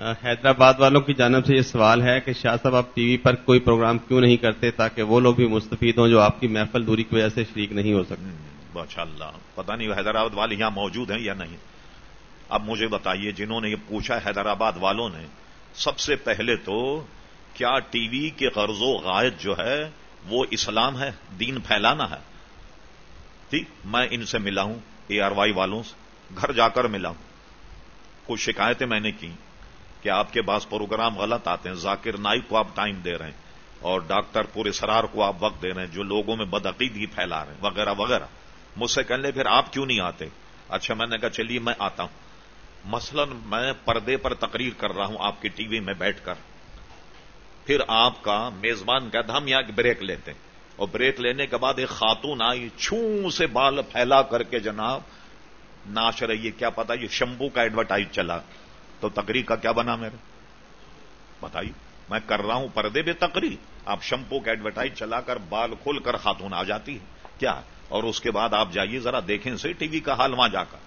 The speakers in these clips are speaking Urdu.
حیدرآباد والوں کی جانب سے یہ سوال ہے کہ شاہ صاحب، آپ ٹی وی پر کوئی پروگرام کیوں نہیں کرتے تاکہ وہ لوگ بھی مستفید ہوں جو آپ کی محفل دوری کی وجہ سے شریک نہیں ہو سکتے؟ ماشاء اللہ پتہ نہیں حیدرآباد والے یہاں موجود ہیں یا نہیں۔ اب مجھے بتائیے، جنہوں نے یہ پوچھا حیدرآباد والوں نے، سب سے پہلے تو کیا ٹی وی کے قرض و غائد جو ہے، وہ اسلام ہے، دین پھیلانا ہے؟ ٹھیک، میں ان سے ملا ہوں، اے آر وائی والوں سے، گھر جا کر ملا ہوں۔ کچھ شکایتیں میں نے کی۔ کہ آپ کے پاس پروگرام غلط آتے ہیں۔ ذاکر نائک کو آپ ٹائم دے رہے ہیں اور ڈاکٹر پورے سرار کو آپ وقت دے رہے ہیں جو لوگوں میں بدعقیدگی پھیلا رہے ہیں، وغیرہ وغیرہ۔ مجھ سے کہنے پھر آپ کیوں نہیں آتے؟ اچھا میں نے کہا، چلیے، میں آتا ہوں۔ مثلا میں پردے پر تقریر کر رہا ہوں آپ کی ٹی وی میں بیٹھ کر۔ پھر آپ کا میزبان کہتا ہم یہاں بریک لیتے ہیں۔ اور بریک لینے کے بعد ایک خاتون آئی چھو سے بال پھیلا کر کے جناب ناش رہی ہے، کیا پتا یہ شمبو کا ایڈورٹائز چلا۔ تو تقریر کا کیا بنا میرے؟ بتائیے، میں کر رہا ہوں پردے بے تقریر۔ آپ شمپو کا ایڈورٹائز چلا کر بال کھول کر خاتون آ جاتی ہے کیا؟ اور اس کے بعد آپ جائیے ذرا دیکھیں سے ٹی وی کا حال وہاں جا کر۔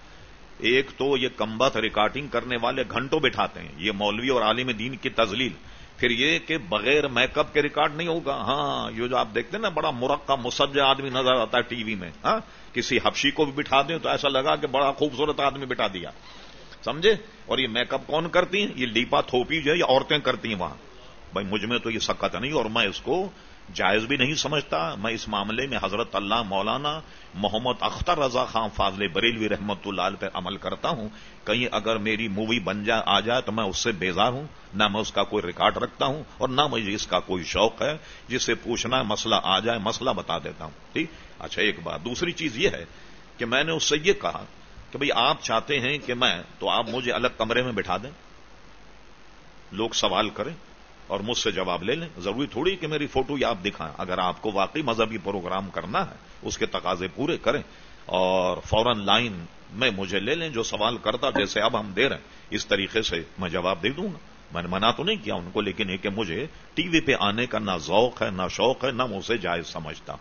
ایک تو یہ کمبت ریکارڈنگ کرنے والے گھنٹوں بٹھاتے ہیں۔ یہ مولوی اور عالم دین کی تزلیل پھر یہ کہ بغیر میک اپ کے ریکارڈ نہیں ہوگا۔ ہاں یہ جو آپ دیکھتے ہیں نا، بڑا مرقع، مسجع آدمی نظر آتا ہے ٹی وی میں۔ ہاں کسی حفشی کو بھی بٹھا دیں تو ایسا لگا کہ بڑا خوبصورت آدمی بٹھا دیا۔ سمجھے؟ اور یہ میک اپ کون کرتی ہیں؟ یہ لیپا تھوپی جو ہے، یہ عورتیں کرتی ہیں وہاں۔ بھائی، مجھ میں تو یہ سکت نہیں، اور میں اس کو جائز بھی نہیں سمجھتا۔ میں اس معاملے میں حضرت اللہ، مولانا محمد اختر رضا خان فاضل بریلوی رحمت اللہ پہ عمل کرتا ہوں۔ کہیں اگر میری مووی بن جائے آ جائے تو میں اس سے بیزار ہوں۔ نہ میں اس کا کوئی ریکارڈ رکھتا ہوں اور نہ مجھے اس کا کوئی شوق ہے۔ جس سے پوچھنا مسئلہ آ جائے، مسئلہ بتا دیتا ہوں۔ ٹھیک؟ اچھا ایک بات۔ دوسری چیز یہ ہے کہ میں نے اس سے یہ کہا کہ بھئی آپ چاہتے ہیں کہ میں تو آپ مجھے الگ کمرے میں بٹھا دیں۔ لوگ سوال کریں اور مجھ سے جواب لے لیں۔ ضروری تھوڑی کہ میری فوٹو یہ آپ دکھائیں۔ اگر آپ کو واقعی مذہبی پروگرام کرنا ہے، اس کے تقاضے پورے کریں اور فوراً لائن میں مجھے لے لیں جو سوال کرتا جیسے اب ہم دے رہے ہیں۔ اس طریقے سے میں جواب دے دوں گا۔ میں نے منع تو نہیں کیا ان کو، لیکن یہ کہ مجھے ٹی وی پہ آنے کا نہ ذوق ہے، نہ شوق ہے، نہ مجھے جائز سمجھتا۔